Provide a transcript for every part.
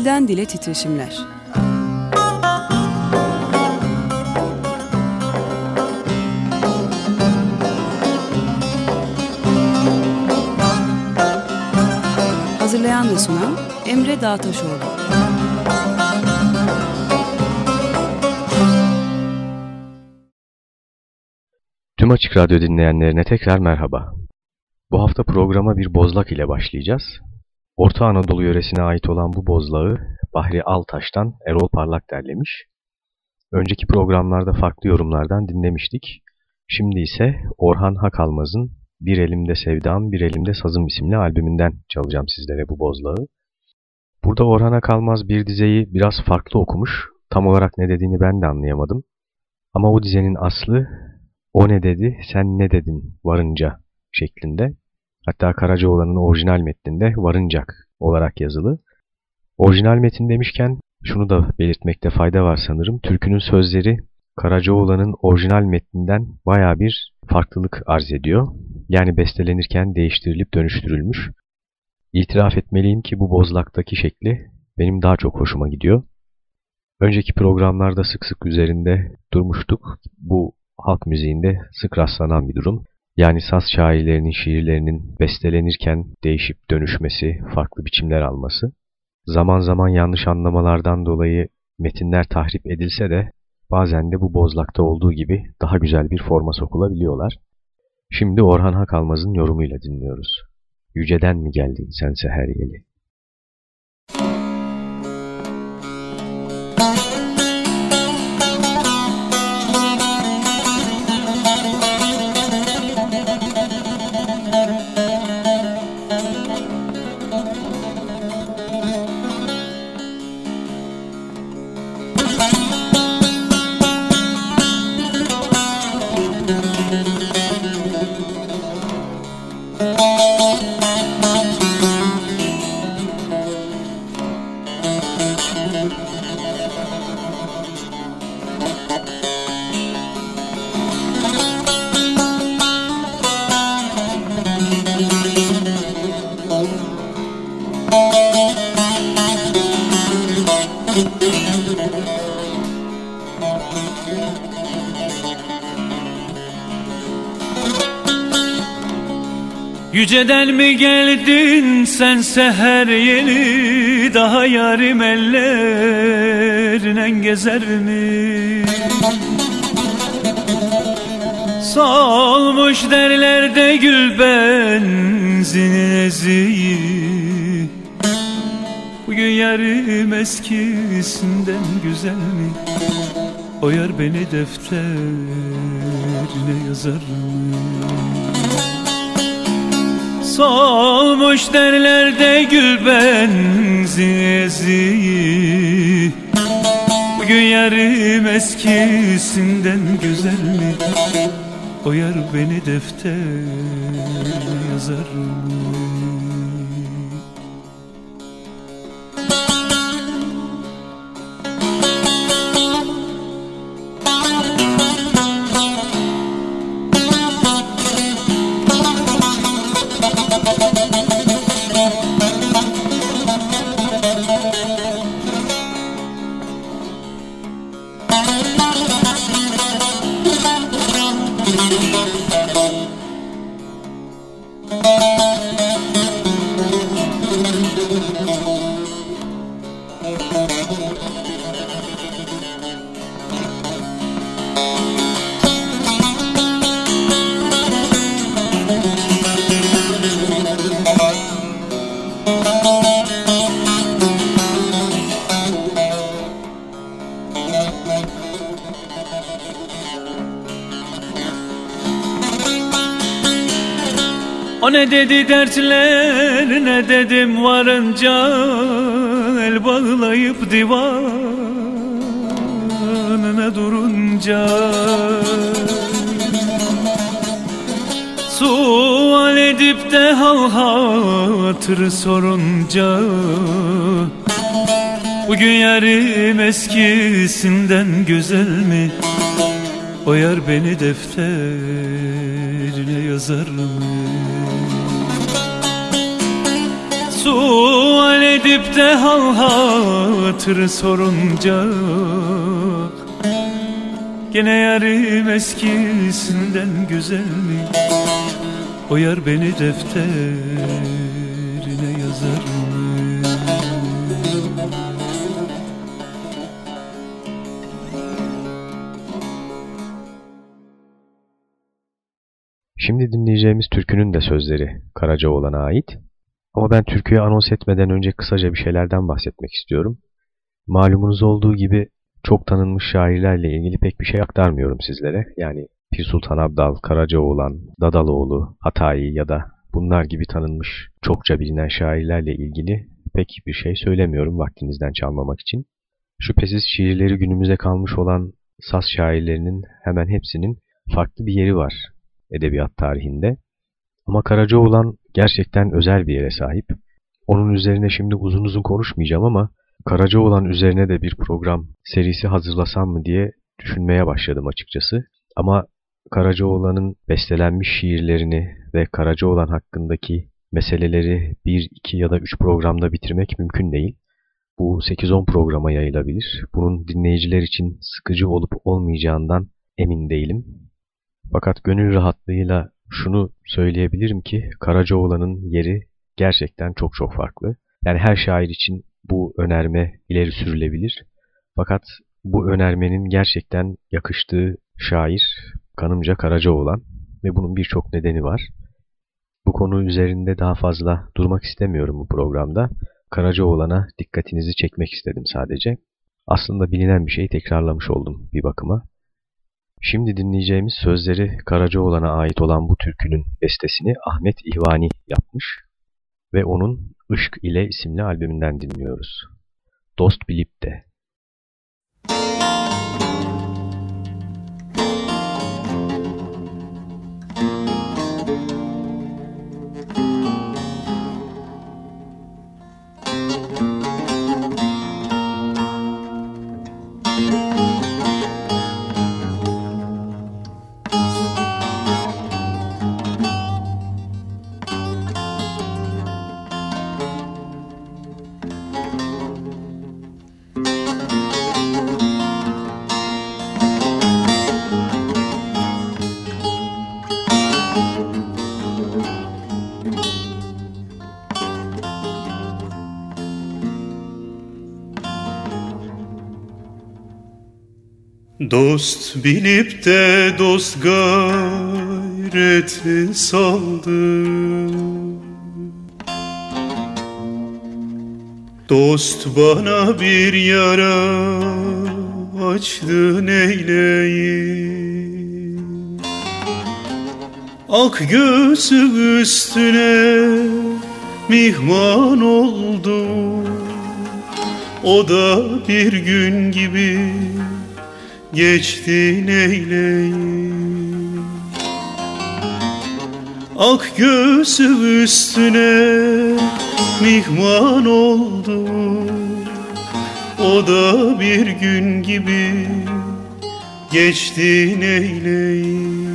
Dilden Dile Titreşimler Hazırlayan ve sunan Emre Dağtaşoğlu Tüm Açık Radyo dinleyenlerine tekrar merhaba. Bu hafta programa bir bozlak ile başlayacağız. Orta Anadolu yöresine ait olan bu bozlağı Bahri Altaş'tan Erol Parlak derlemiş. Önceki programlarda farklı yorumlardan dinlemiştik. Şimdi ise Orhan Hakalmaz'ın Bir Elimde Sevdam, Bir Elimde Sazım isimli albümünden çalacağım sizlere bu bozlağı. Burada Orhan Hakalmaz bir dizeyi biraz farklı okumuş. Tam olarak ne dediğini ben de anlayamadım. Ama o dizenin aslı o ne dedi, sen ne dedin varınca şeklinde. Hatta Karacaoğlan'ın orijinal metninde varıncak olarak yazılı. Orijinal metin demişken şunu da belirtmekte fayda var sanırım. Türkünün sözleri Karacaoğlan'ın orijinal metninden baya bir farklılık arz ediyor. Yani bestelenirken değiştirilip dönüştürülmüş. İtiraf etmeliyim ki bu bozlaktaki şekli benim daha çok hoşuma gidiyor. Önceki programlarda sık sık üzerinde durmuştuk. Bu halk müziğinde sık rastlanan bir durum. Yani saz şairlerinin şiirlerinin bestelenirken değişip dönüşmesi, farklı biçimler alması. Zaman zaman yanlış anlamalardan dolayı metinler tahrip edilse de bazen de bu bozlakta olduğu gibi daha güzel bir forma sokulabiliyorlar. Şimdi Orhan Hakalmaz'ın yorumuyla dinliyoruz. Yüceden mi geldin sen seher yeli? Yüceden mi geldin sen seher yeni Daha yarim ellerine gezer mi? Solmuş derlerde gül benzinin eziği Bugün yarım eskisinden güzel mi? O yar beni defterine yazar mı? Solmuş derlerde gül benzizi Bugün yarım eskisinden güzel mi? O yar beni defterine yazar mı? Dedi dertler ne dedim varınca El bağlayıp divanına durunca Sual edip de hal hatır sorunca Bugün yarım eskisinden güzel mi? O yar beni defterine yazar Sual edip de hal hatırı sorunca Gene yarım eskisinden güzel mi O yar beni defterine yazar mı Şimdi dinleyeceğimiz türkünün de sözleri Karacaoğlan'a ait. Ama ben türküyü anons etmeden önce kısaca bir şeylerden bahsetmek istiyorum. Malumunuz olduğu gibi çok tanınmış şairlerle ilgili pek bir şey aktarmıyorum sizlere. Yani Pir Sultan Abdal, Karacaoğlan, Dadaloğlu, Hatayi ya da bunlar gibi tanınmış çokça bilinen şairlerle ilgili pek bir şey söylemiyorum vaktinizden çalmamak için. Şüphesiz şiirleri günümüze kalmış olan Saz şairlerinin hemen hepsinin farklı bir yeri var edebiyat tarihinde. Ama Karacaoğlan gerçekten özel bir yere sahip. Onun üzerine şimdi uzun uzun konuşmayacağım ama Karacaoğlan üzerine de bir program serisi hazırlasam mı diye düşünmeye başladım açıkçası. Ama Karacaoğlan'ın bestelenmiş şiirlerini ve Karacaoğlan hakkındaki meseleleri 1, 2 ya da 3 programda bitirmek mümkün değil. Bu 8-10 programa yayılabilir. Bunun dinleyiciler için sıkıcı olup olmayacağından emin değilim. Fakat gönül rahatlığıyla şunu söyleyebilirim ki Karacaoğlan'ın yeri gerçekten çok çok farklı. Yani her şair için bu önerme ileri sürülebilir. Fakat bu önermenin gerçekten yakıştığı şair kanımca Karacaoğlan ve bunun birçok nedeni var. Bu konu üzerinde daha fazla durmak istemiyorum bu programda. Karacaoğlan'a dikkatinizi çekmek istedim sadece. Aslında bilinen bir şeyi tekrarlamış oldum bir bakıma. Şimdi dinleyeceğimiz sözleri Karacaoğlan'a ait olan bu türkünün bestesini Ahmet İhvani yapmış ve onun Işk ile isimli albümünden dinliyoruz. Dost bilip de Dost bilip de dost gayreti saldı. Dost bana bir yara açtı neyleyim Ak gözü üstüne mihman oldu O da bir gün gibi geçti neyleyim Ak gözü üstüne mihman oldu O da bir gün gibi geçti neyleyim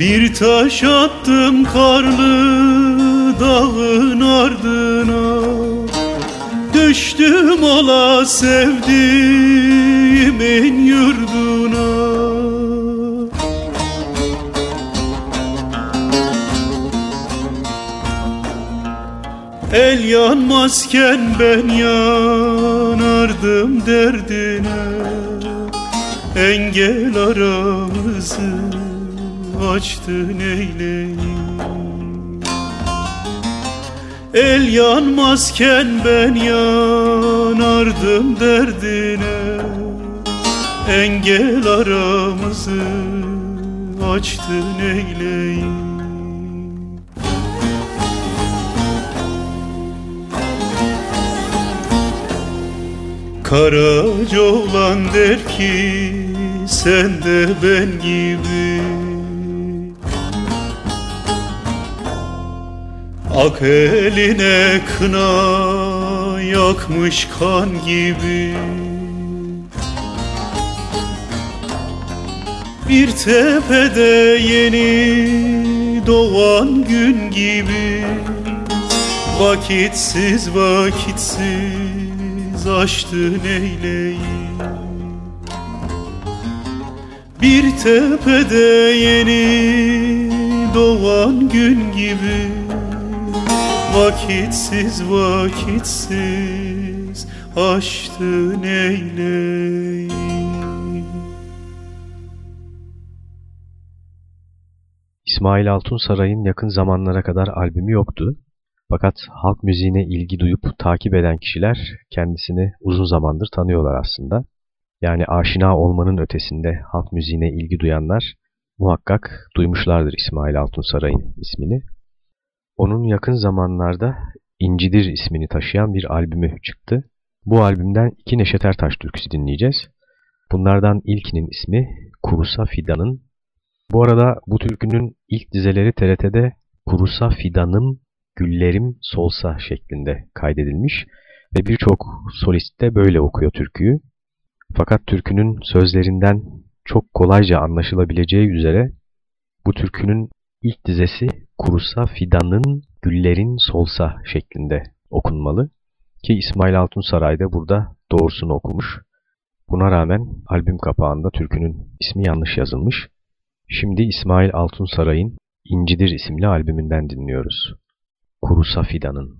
Bir taş attım karlı dağın ardına. Düştüm ola sevdiğimin yurduna. El yanmazken ben yanardım derdine. Engel aramızı açtın eyleyim El yanmazken ben yanardım derdine. Engel aramızı açtın eyleyim Karaca olan der ki sen de ben gibi Ak eline kına yakmış kan gibi. Bir tepede yeni doğan gün gibi. Vakitsiz vakitsiz açtın eyleyi Bir tepede yeni doğan gün gibi Vakitsiz vakitsiz açtın eyleyi İsmail Altun Saray'ın yakın zamanlara kadar albümü yoktu. Fakat halk müziğine ilgi duyup takip eden kişiler kendisini uzun zamandır tanıyorlar aslında. Yani aşina olmanın ötesinde halk müziğine ilgi duyanlar muhakkak duymuşlardır İsmail Altun Saray'ın ismini. Onun yakın zamanlarda İncidir ismini taşıyan bir albümü çıktı. Bu albümden iki Neşet Ertaş türküsü dinleyeceğiz. Bunlardan ilkinin ismi Kurusa Fidan'ın. Bu arada bu türkünün ilk dizeleri TRT'de Kurusa Fidan'ım, Güllerim Solsa şeklinde kaydedilmiş ve birçok solist de böyle okuyor türküyü. Fakat türkünün sözlerinden çok kolayca anlaşılabileceği üzere bu türkünün ilk dizesi kurusa fidanın, güllerin solsa şeklinde okunmalı. Ki İsmail Altun Saray'da burada doğrusunu okumuş. Buna rağmen albüm kapağında türkünün ismi yanlış yazılmış. Şimdi İsmail Altun Saray'ın İncidir isimli albümünden dinliyoruz. Kurusa Fidan'ın.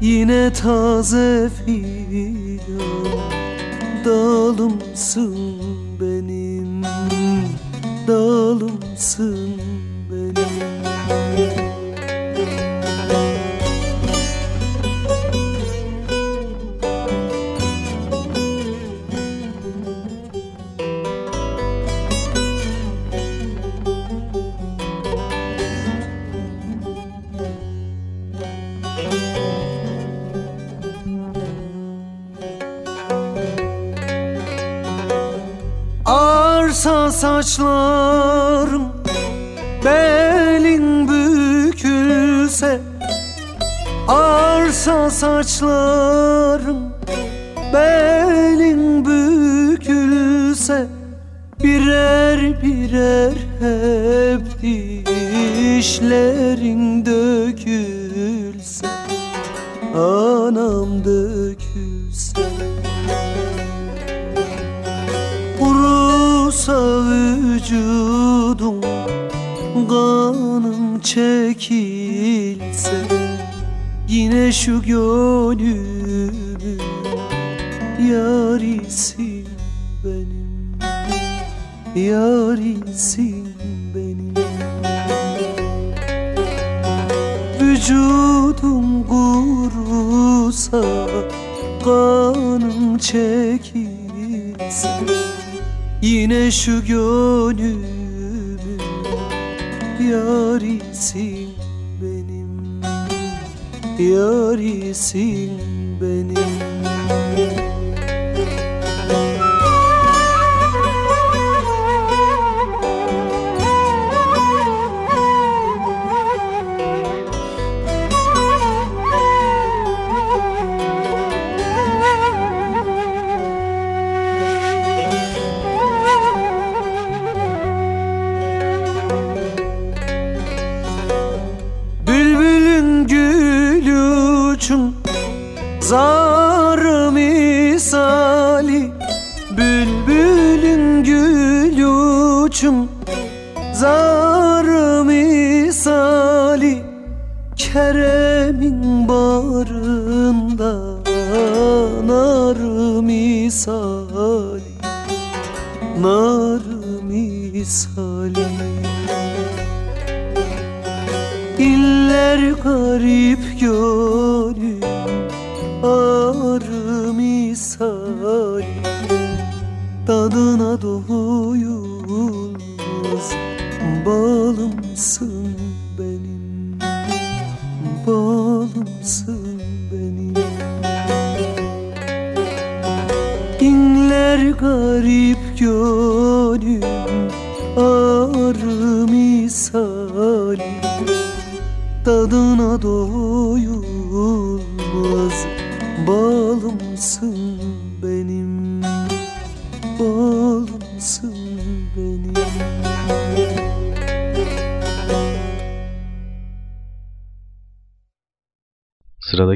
Yine taze fidan Dalımsın dalımsın şu gönlümün yarisin benim Yarisin benim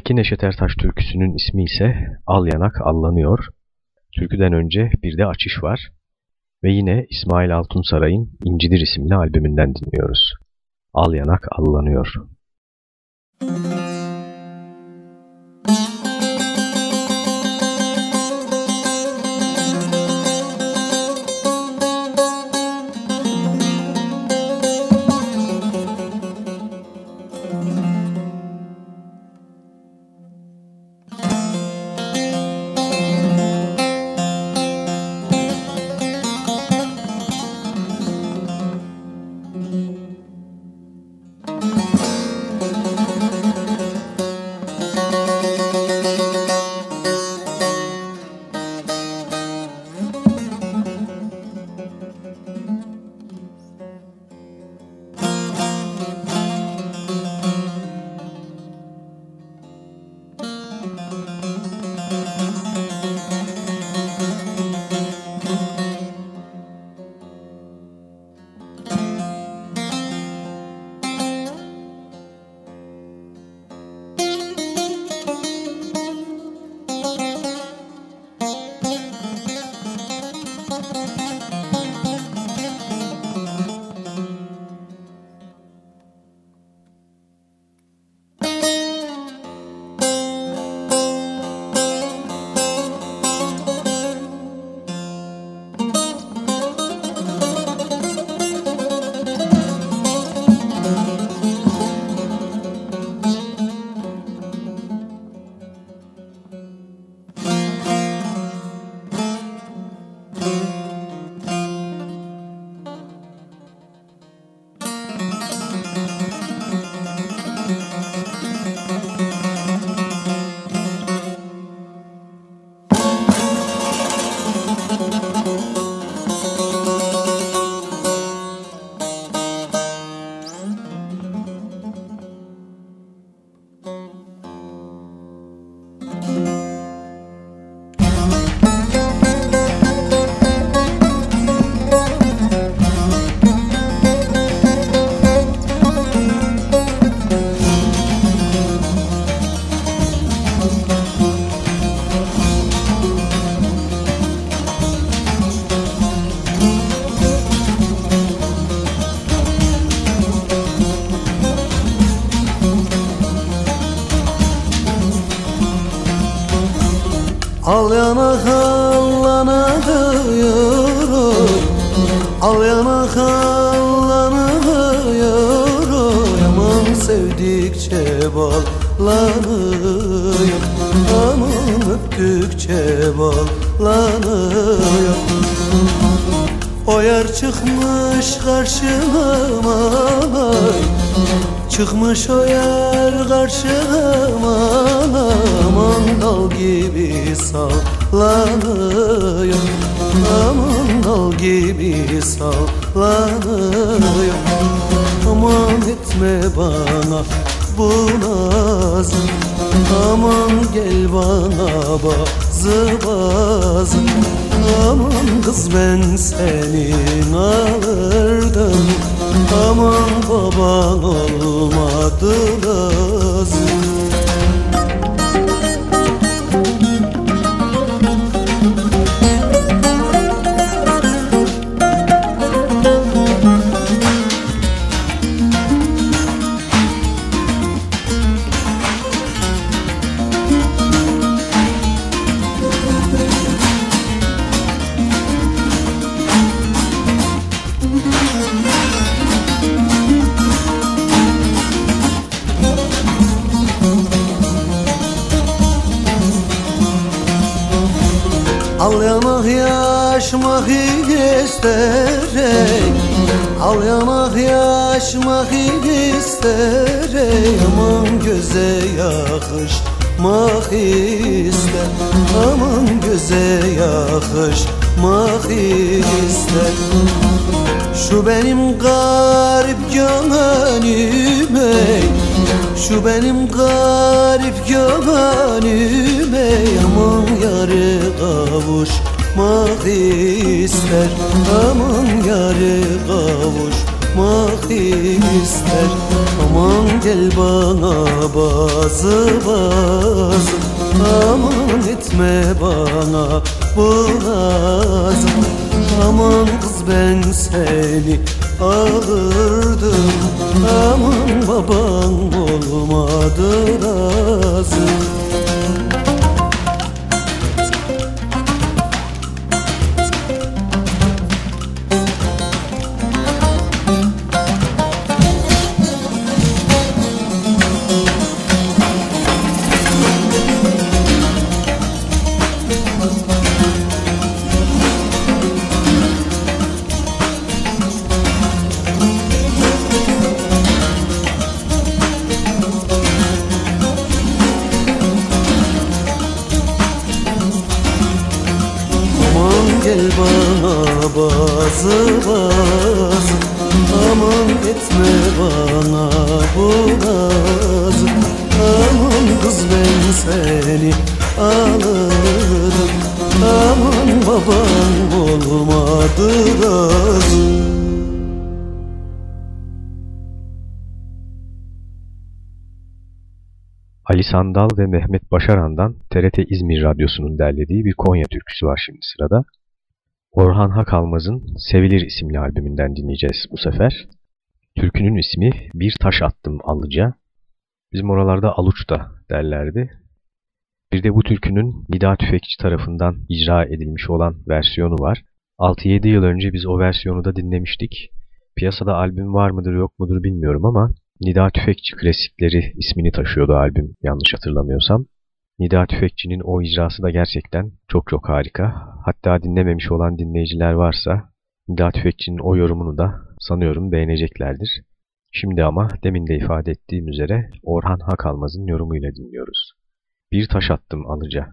Sıradaki Neşet Ertaş türküsünün ismi ise Al Yanak Allanıyor. Türküden önce bir de açış var. Ve yine İsmail Altunsaray'ın İncidir isimli albümünden dinliyoruz. Al Yanak Allanıyor. Yana hallana diyorum Al yanak allanıyor Aman sevdikçe ballanıyor Aman öptükçe ballanıyor O yer çıkmış karşıma Çıkmış o yer karşıma. Aman dal gibi sallanıyor Aman dal gibi sallanıyor Aman etme bana bu nazı Aman gel bana bazı bazı. Aman kız ben senin alırdım Aman baban olmadı lazım yaşmak isterek Aman göze yakışmak ister. Aman göze yakışmak ister. Şu benim garip gönlüme Şu benim garip gönlüme Aman yarı kavuşmak ister. Aman yarı kavuşmak ister. Aman gel bana bazı bazı Aman etme bana bu lazım Aman kız ben seni alırdım Aman baban olmadı lazım Sandal ve Mehmet Başaran'dan TRT İzmir Radyosu'nun derlediği bir Konya türküsü var şimdi sırada. Orhan Hakalmaz'ın Sevilir isimli albümünden dinleyeceğiz bu sefer. Türkünün ismi Bir Taş Attım Alıca. Bizim oralarda Aluç da derlerdi. Bir de bu türkünün Nida Tüfekçi tarafından icra edilmiş olan versiyonu var. 6-7 yıl önce biz o versiyonu da dinlemiştik. Piyasada albüm var mıdır yok mudur bilmiyorum ama Nida Tüfekçi klasikleri ismini taşıyordu albüm yanlış hatırlamıyorsam. Nida Tüfekçi'nin o icrası da gerçekten çok çok harika. Hatta dinlememiş olan dinleyiciler varsa Nida Tüfekçi'nin o yorumunu da sanıyorum beğeneceklerdir. Şimdi ama demin de ifade ettiğim üzere Orhan Hakalmaz'ın yorumuyla dinliyoruz. Bir taş attım alıca.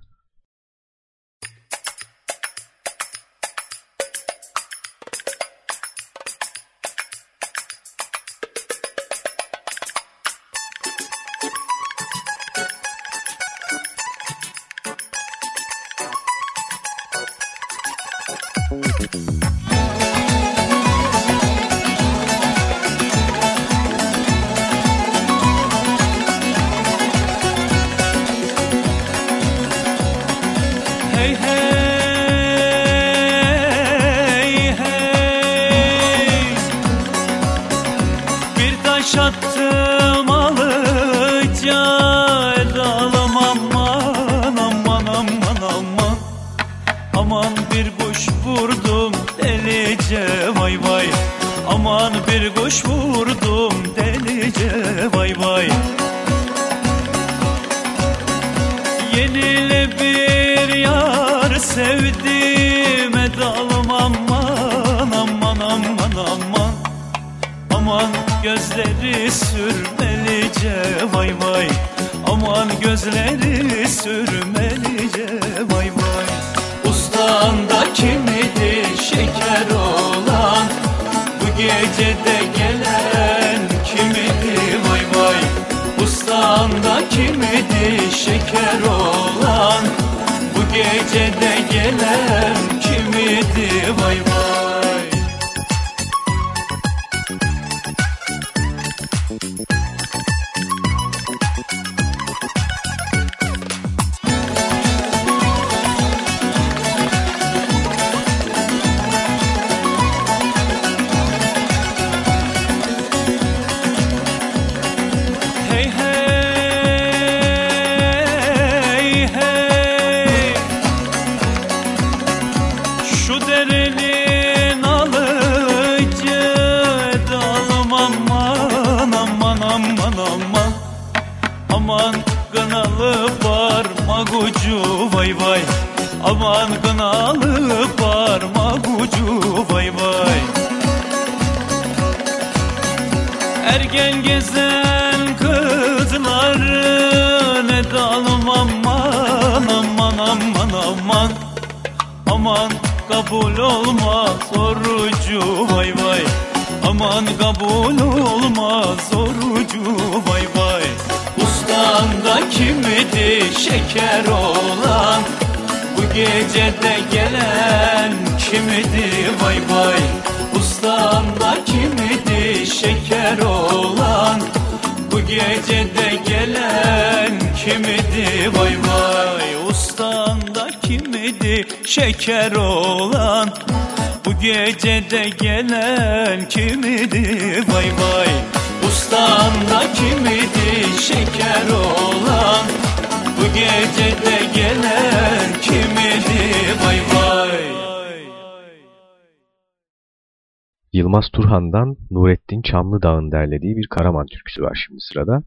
Turhan'dan Nurettin Çamlıdağ'ın derlediği bir Karaman türküsü var şimdi sırada.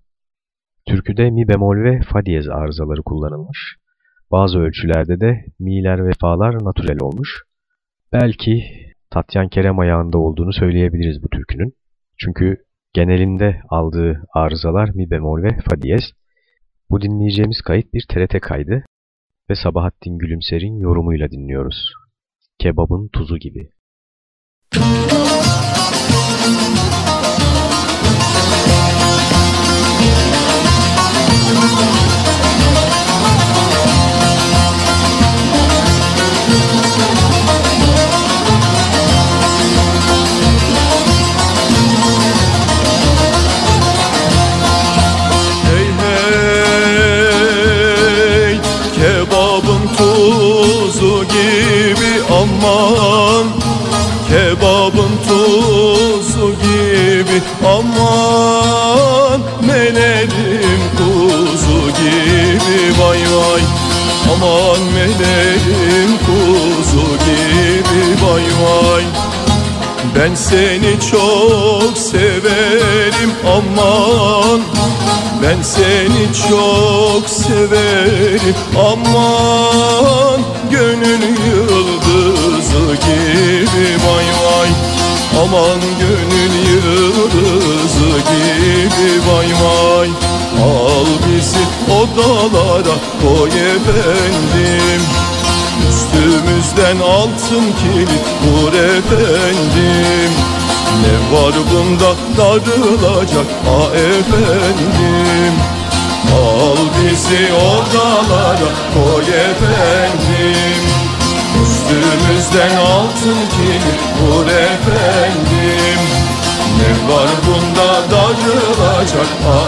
Türküde mi bemol ve fa diyez arızaları kullanılmış. Bazı ölçülerde de mi'ler ve fa'lar natürel olmuş. Belki Tatyan Kerem ayağında olduğunu söyleyebiliriz bu türkünün. Çünkü genelinde aldığı arızalar mi bemol ve fa diyez. Bu dinleyeceğimiz kayıt bir TRT kaydı ve Sabahattin Gülümser'in yorumuyla dinliyoruz. Kebabın tuzu gibi. Hey Aman meleğim kuzu gibi vay vay. Ben seni çok severim aman. Ben seni çok severim aman. Gönül yıldızı gibi vay vay. Aman gönül yıldızı gibi vay vay Al bizi odalara koy efendim. Üstümüzden altın kilit vur efendim. Ne var bunda darılacak ha efendim? Al bizi odalara koy efendim. Üstümüzden altın kilit vur efendim. Ne var bunda darılacak ha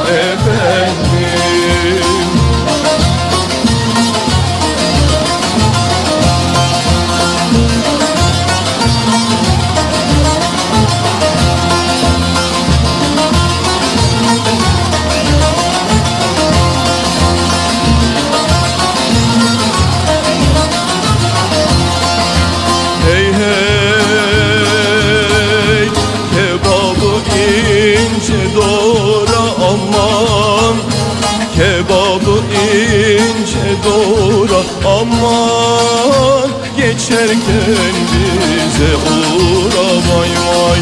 bize uğra vay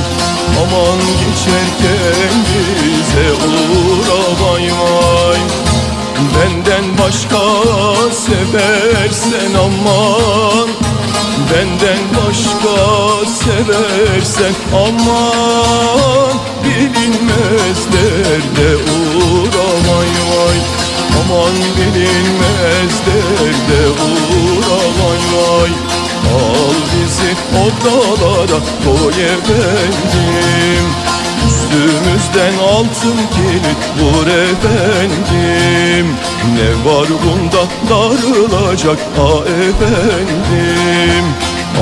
Aman geçerken bize uğra vay Benden başka seversen aman. Benden başka seversen aman. Bilinmez derde uğra vay. Aman bilinmez derde uğra vay vay Al bizi odalara koy efendim Üstümüzden altın kilit vur efendim. Ne var bunda darılacak ha efendim?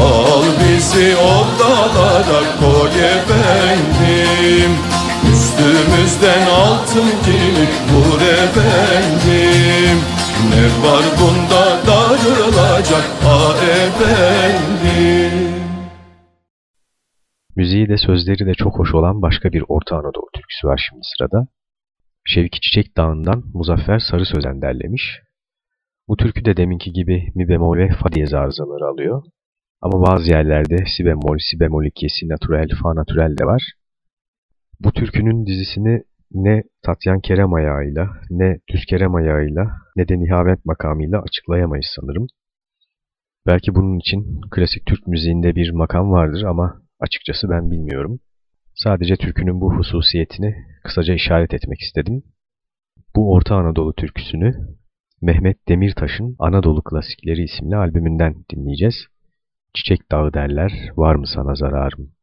Al bizi odalara koy efendim. Üstümüzden altın kilit vur efendim. Ne var bunda darılacak ha efendim Müziği de sözleri de çok hoş olan başka bir Orta Anadolu türküsü var şimdi sırada. Şevki Çiçek Dağı'ndan Muzaffer Sarı Sözen derlemiş. Bu türkü de deminki gibi mi bemol ve fa diyez arızaları alıyor. Ama bazı yerlerde si bemol, si bemol iki, si natürel, fa natürel de var. Bu türkünün dizisini ne Tatyan Kerem ayağıyla, ne Düz Kerem ayağıyla, ne de Nihavent makamıyla açıklayamayız sanırım. Belki bunun için klasik Türk müziğinde bir makam vardır ama açıkçası ben bilmiyorum. Sadece türkünün bu hususiyetini kısaca işaret etmek istedim. Bu Orta Anadolu türküsünü Mehmet Demirtaş'ın Anadolu Klasikleri isimli albümünden dinleyeceğiz. Çiçek dağı derler, var mı sana zararım?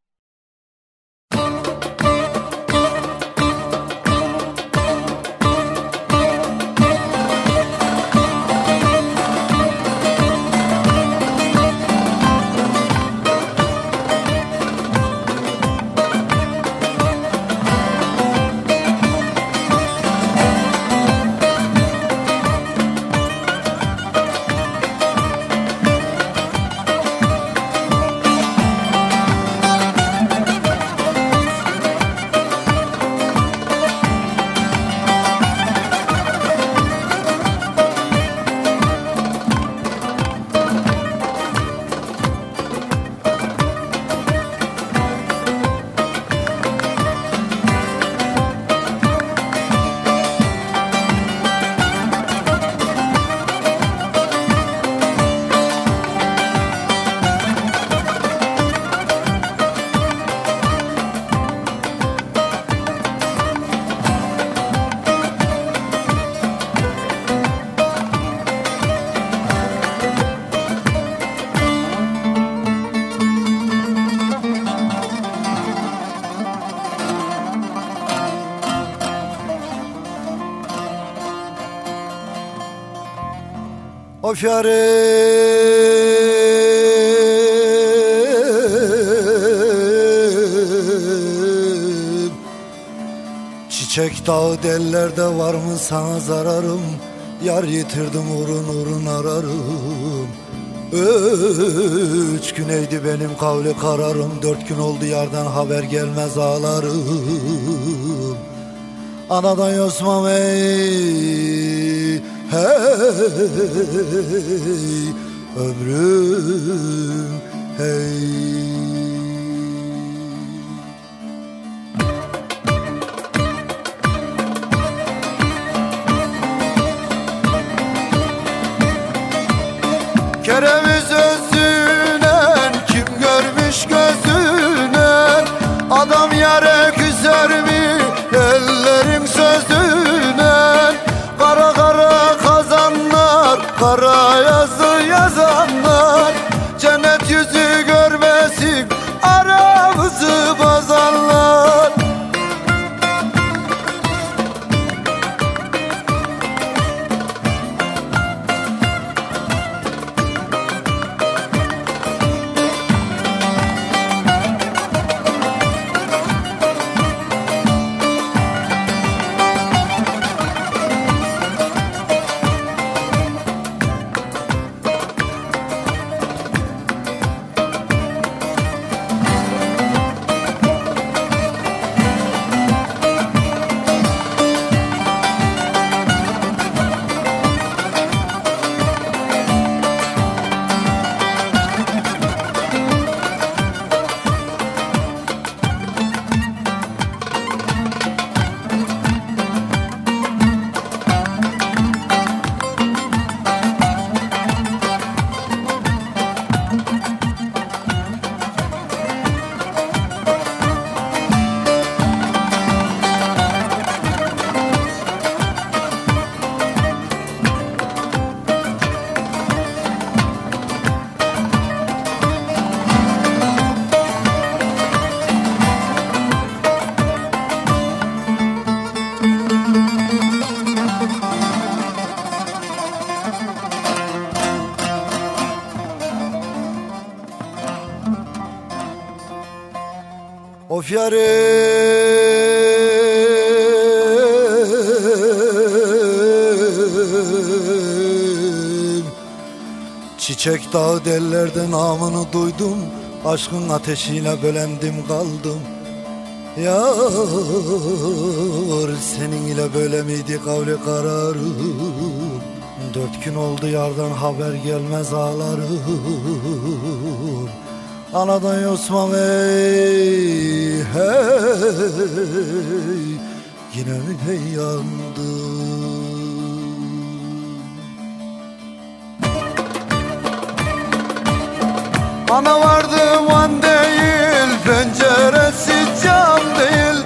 Yarim Çiçek dağı dellerde var mı sana zararım? Yar yitirdim urun urun ararım. Üç güneydi benim kavli kararım. Dört gün oldu yardan haber gelmez ağlarım. Anadan yosmam ey Hey ömrüm hey dağı dellerde namını duydum Aşkın ateşiyle bölendim kaldım. Yar senin ile böyle miydi kavli kararım Dört gün oldu yardan haber gelmez ağlarım Anadan yosmam ey hey Yine mi yandım Ana vardım an değil Penceresi cam değil.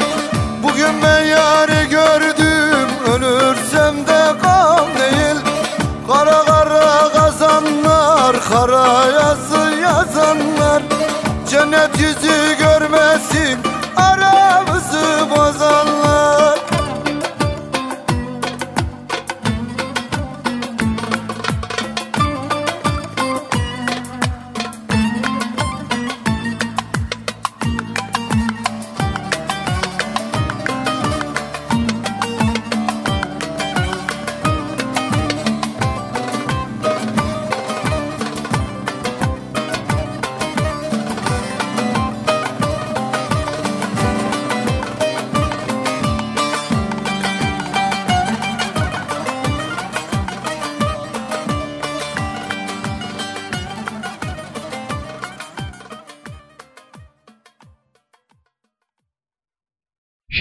Bugün ben yarı gördüm Ölürsem de gam değil. Kara kara kazanlar Kara yazı yazanlar. Cennet yüzü görmesin Aramızı bozanlar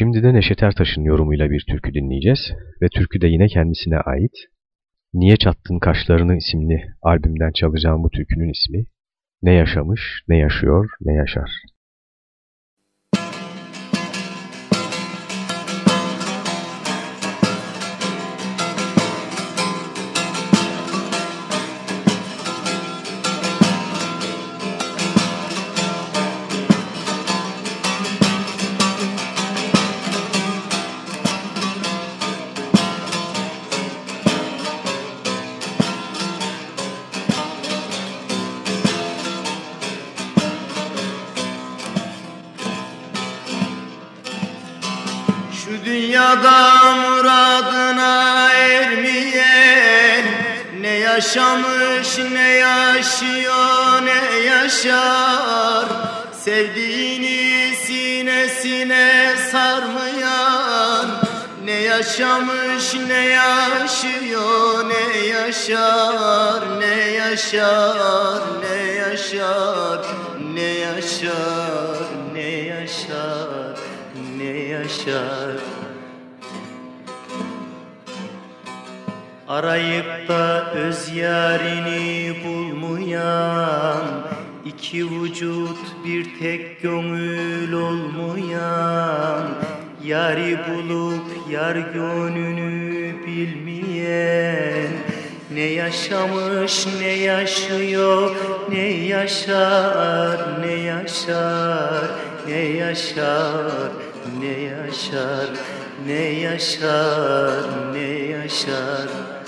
Şimdi de Neşet Ertaş'ın yorumuyla bir türkü dinleyeceğiz ve türkü de yine kendisine ait. Niye Çattın Kaşlarını isimli albümden çalacağım bu türkünün ismi Ne yaşamış, ne yaşıyor, ne yaşar. Yaşamış ne yaşıyor ne yaşar. Sevdiğini sinesine sarmayan. Ne yaşamış ne yaşıyor ne yaşar. Ne yaşar ne yaşar. Ne yaşar ne yaşar ne yaşar Arayıp da öz yarini bulmayan iki vücut bir tek gönül olmayan Yari bulup yar gönlünü bilmeyen Ne yaşamış ne yaşıyor ne yaşar ne yaşar ne yaşar ne yaşar ne yaşar ne yaşar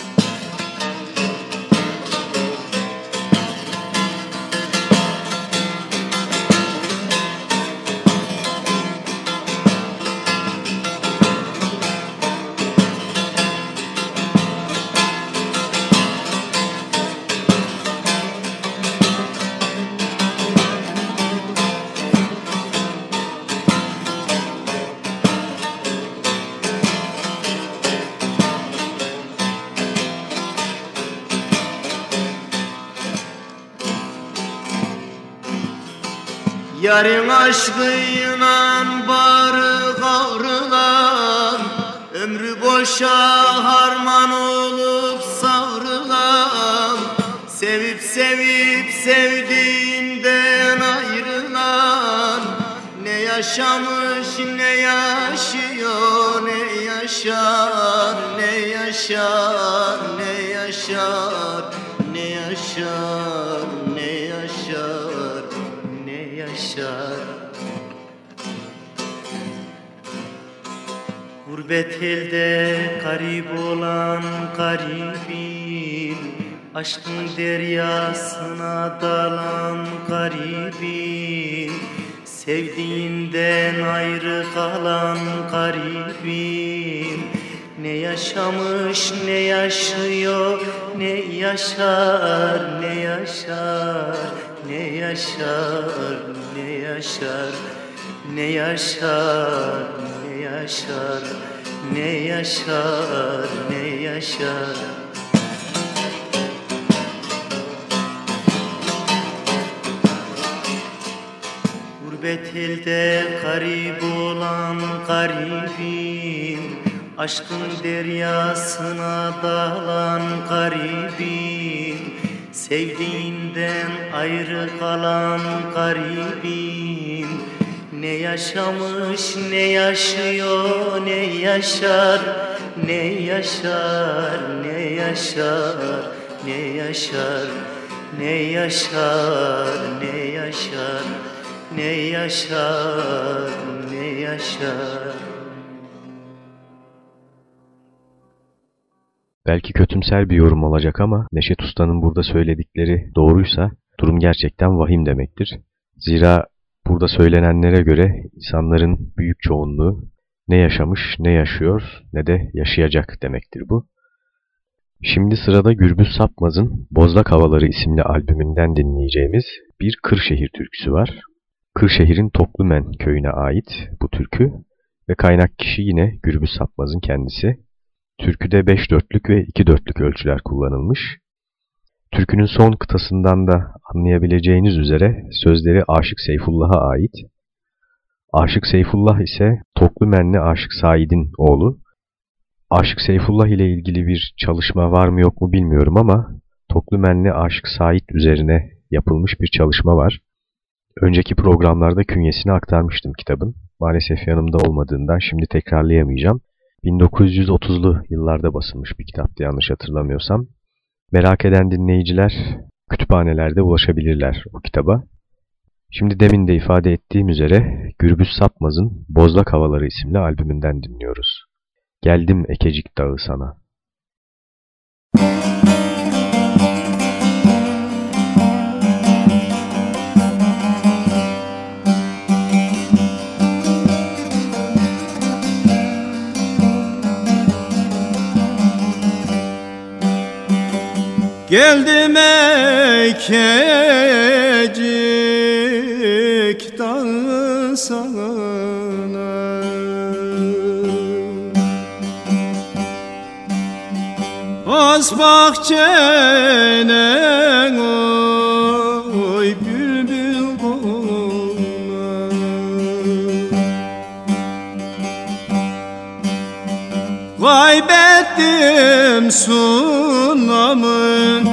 Yarın aşkıyla barı kavrılan Ömrü boşa harman olup savrılan Sevip sevip sevdiğinden ayrılan Ne yaşamış ne yaşıyor ne yaşar Ne yaşar ne yaşar Gurbet elde garip olan garibim Aşkın deryasına dalan garibim Sevdiğinden ayrı kalan garibim. Ne yaşamış ne yaşıyor ne yaşar ne yaşar ne yaşar ne yaşar ne yaşar ne yaşar ne yaşar ne yaşar? Gurbet elde garip olan garibim Aşkın deryasına dalan garibim Sevdiğinden ayrı kalan garibim Ne yaşamış ne yaşıyor ne yaşar. Ne yaşar ne yaşar ne yaşar. Ne yaşar ne yaşar. Ne yaşar ne yaşar. Belki kötümser bir yorum olacak ama Neşet Usta'nın burada söyledikleri doğruysa durum gerçekten vahim demektir. Zira burada söylenenlere göre insanların büyük çoğunluğu ne yaşamış, ne yaşıyor, ne de yaşayacak demektir bu. Şimdi sırada Gürbüz Sapmaz'ın Bozlak Havaları isimli albümünden dinleyeceğimiz bir Kırşehir türküsü var. Kırşehir'in Toklumen köyüne ait bu türkü ve kaynak kişi yine Gürbüz Sapmaz'ın kendisi. Türküde 5 dörtlük ve 2 dörtlük ölçüler kullanılmış. Türkünün son kıtasından da anlayabileceğiniz üzere sözleri Aşık Seyfullah'a ait. Aşık Seyfullah ise Toklumenli Aşık Said'in oğlu. Aşık Seyfullah ile ilgili bir çalışma var mı yok mu bilmiyorum ama Toklumenli Aşık Said üzerine yapılmış bir çalışma var. Önceki programlarda künyesini aktarmıştım kitabın. Maalesef yanımda olmadığından şimdi tekrarlayamayacağım. 1930'lu yıllarda basılmış bir kitaptı yanlış hatırlamıyorsam. Merak eden dinleyiciler kütüphanelerde ulaşabilirler o kitaba. Şimdi demin de ifade ettiğim üzere Gürbüz Sapmaz'ın Bozlak Havaları isimli albümünden dinliyoruz. Geldim Ekecik Dağı sana. Geldim ekecik dağı sana Az bahçene oy bülbül konar Kaybettim sunamın anlamın.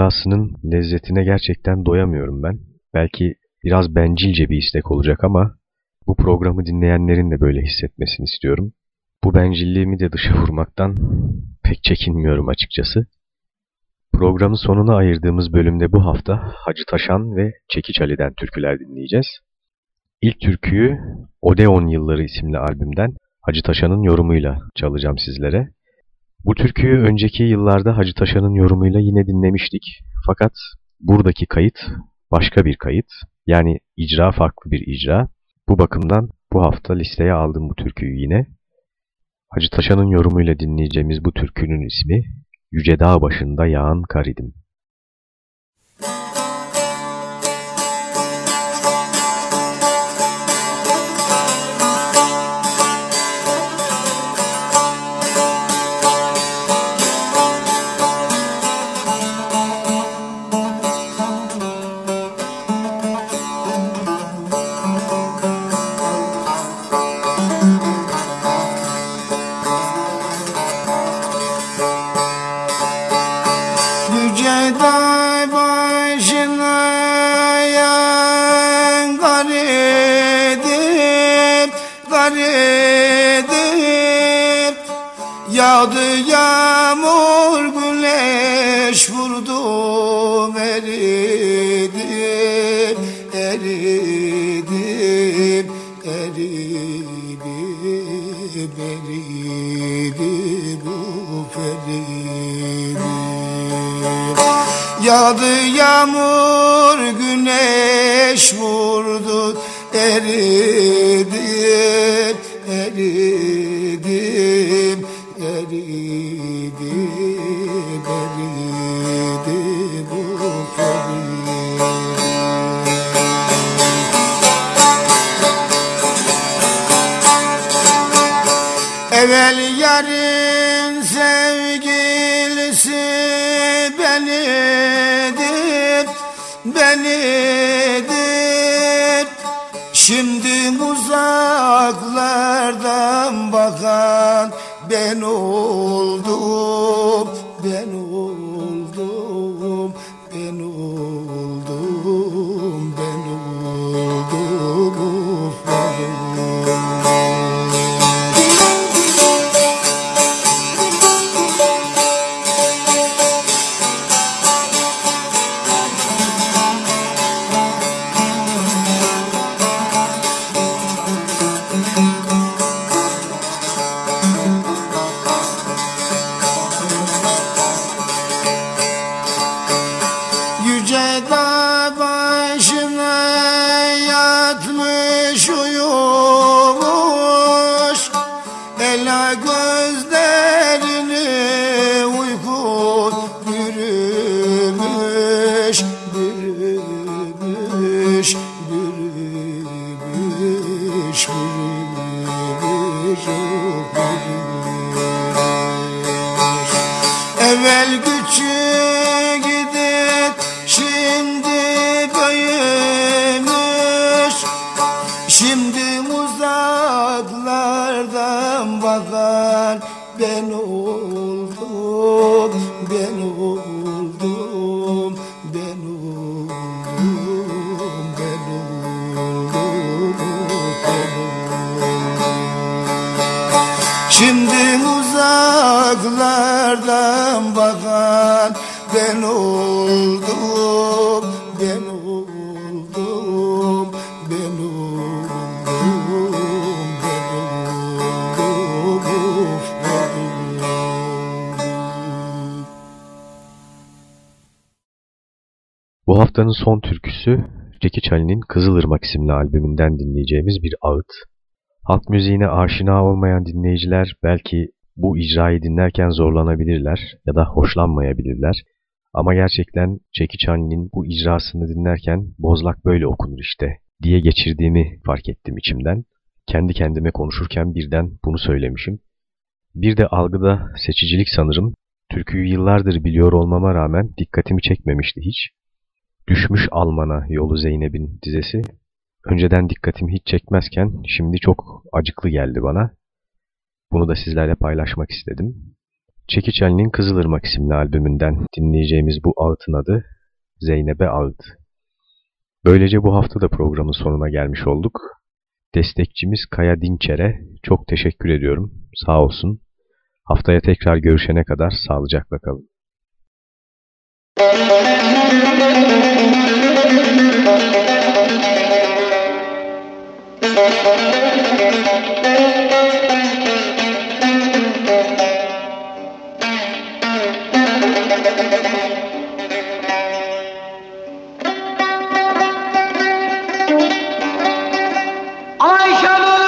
İcrasının lezzetine gerçekten doyamıyorum ben. Belki biraz bencilce bir istek olacak ama bu programı dinleyenlerin de böyle hissetmesini istiyorum. Bu bencilliğimi de dışa vurmaktan pek çekinmiyorum açıkçası. Programın sonuna ayırdığımız bölümde bu hafta Hacı Taşan ve Çekiç Ali'den türküler dinleyeceğiz. İlk türküyü Odeon Yılları isimli albümden Hacı Taşan'ın yorumuyla çalacağım sizlere. Bu türküyü önceki yıllarda Hacı Taşan'ın yorumuyla yine dinlemiştik. Fakat buradaki kayıt başka bir kayıt. Yani icra farklı bir icra. Bu bakımdan bu hafta listeye aldım bu türküyü yine. Hacı Taşan'ın yorumuyla dinleyeceğimiz bu türkünün ismi Yüce Dağ Başında Yağan Kar Yağdı yağmur güneş vurdu eridim, eridim, eridim, eridim, uf eridim Yağdı yağmur güneş vurdu eridim eridim Evvel yarın sevgilisi benidir, benidir. Şimdi uzaklardan bakan ben oldum, uzaklardan bakan ben oldum, ben oldum, ben oldum, ben oldum. Bu haftanın son türküsü Cekiç Ali'nin Kızılırmak isimli albümünden dinleyeceğimiz bir ağıt. Halk müziğine aşina olmayan dinleyiciler belki bu icrayı dinlerken zorlanabilirler ya da hoşlanmayabilirler. Ama gerçekten Çekiç Ali'nin bu icrasını dinlerken bozlak böyle okunur işte diye geçirdiğimi fark ettim içimden. Kendi kendime konuşurken birden bunu söylemişim. Bir de algıda seçicilik sanırım. Türküyü yıllardır biliyor olmama rağmen dikkatimi çekmemişti hiç. Düşmüş Alman'a yolu Zeynep'in dizesi. Önceden dikkatimi hiç çekmezken şimdi çok acıklı geldi bana. Bunu da sizlerle paylaşmak istedim. Çekiç Ali'nin Kızılırmak isimli albümünden dinleyeceğimiz bu ağıtın adı Zeynep'e Ağıt. Böylece bu hafta da programın sonuna gelmiş olduk. Destekçimiz Kaya Dinçer'e çok teşekkür ediyorum. Sağ olsun. Haftaya tekrar görüşene kadar sağlıcakla kalın. Yaşadık.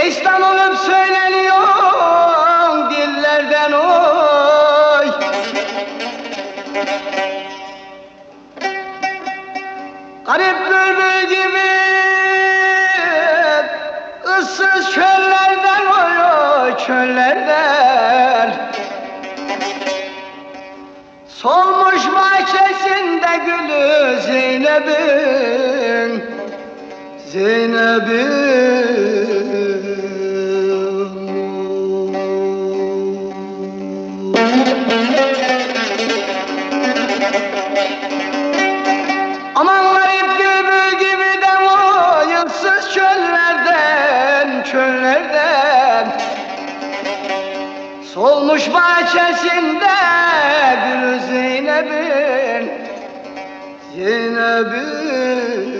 Destan olup söyleniyor dillerden oy. Garip bülbül gibi ıssız çöllerden oy oy çöllerden. Solmuş bahçesinde gülü Zeynep'in Zeynep'in. Kuş bahçesinde gül Zeynep'in Zeynep'in